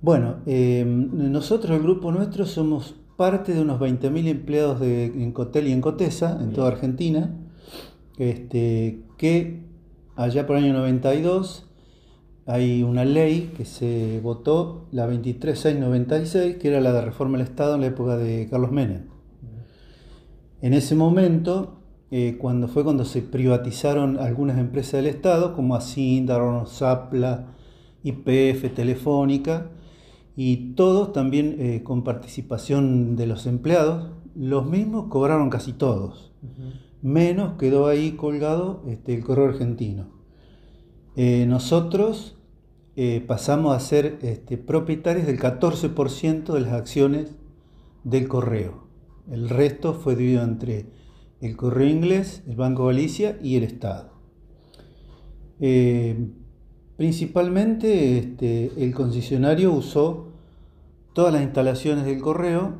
Bueno, eh, nosotros, el grupo nuestro, somos parte de unos 20.000 empleados de, en Cotel y en Cotesa, en toda Argentina, este, que allá por el año 92 hay una ley que se votó, la 23696, que era la de reforma del Estado en la época de Carlos Menem. En ese momento, eh, cuando fue cuando se privatizaron algunas empresas del Estado, como Asinda, Zapla, IPF, Telefónica, y todos también eh, con participación de los empleados, los mismos cobraron casi todos, menos quedó ahí colgado este, el correo argentino. Eh, nosotros eh, pasamos a ser este, propietarios del 14% de las acciones del correo. El resto fue dividido entre el correo inglés, el Banco Galicia y el Estado. Principalmente este, el concesionario usó todas las instalaciones del correo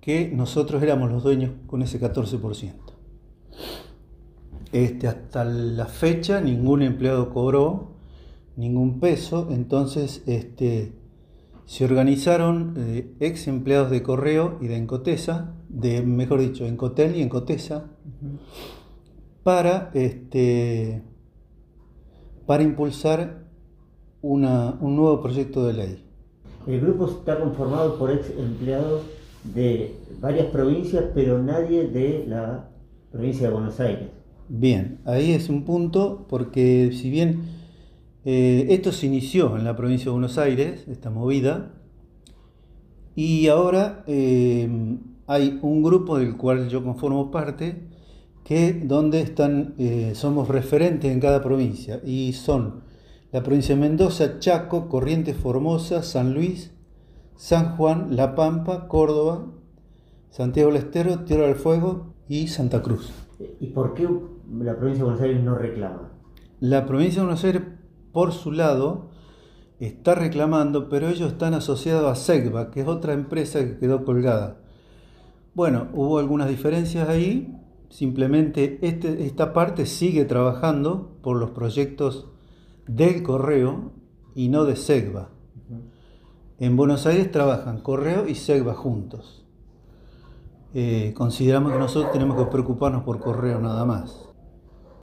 que nosotros éramos los dueños con ese 14%. Este, hasta la fecha ningún empleado cobró ningún peso, entonces este, se organizaron eh, ex empleados de correo y de Encotesa, de, mejor dicho, Encotel y Encotesa, para, este, para impulsar un nuevo proyecto de ley. El grupo está conformado por ex empleados de varias provincias, pero nadie de la provincia de Buenos Aires. Bien, ahí es un punto porque si bien eh, esto se inició en la provincia de Buenos Aires, esta movida, y ahora eh, hay un grupo del cual yo conformo parte, que donde están, eh, somos referentes en cada provincia, y son la provincia de Mendoza, Chaco, Corrientes Formosa, San Luis, San Juan, La Pampa, Córdoba, Santiago del Estero, Tierra del Fuego y Santa Cruz. ¿Y por qué la provincia de Buenos Aires no reclama? La provincia de Buenos Aires, por su lado, está reclamando, pero ellos están asociados a SEGBA, que es otra empresa que quedó colgada. Bueno, hubo algunas diferencias ahí, simplemente este, esta parte sigue trabajando por los proyectos del correo y no de SEGBA. En Buenos Aires trabajan correo y SEGBA juntos. Eh, consideramos que nosotros tenemos que preocuparnos por correo nada más.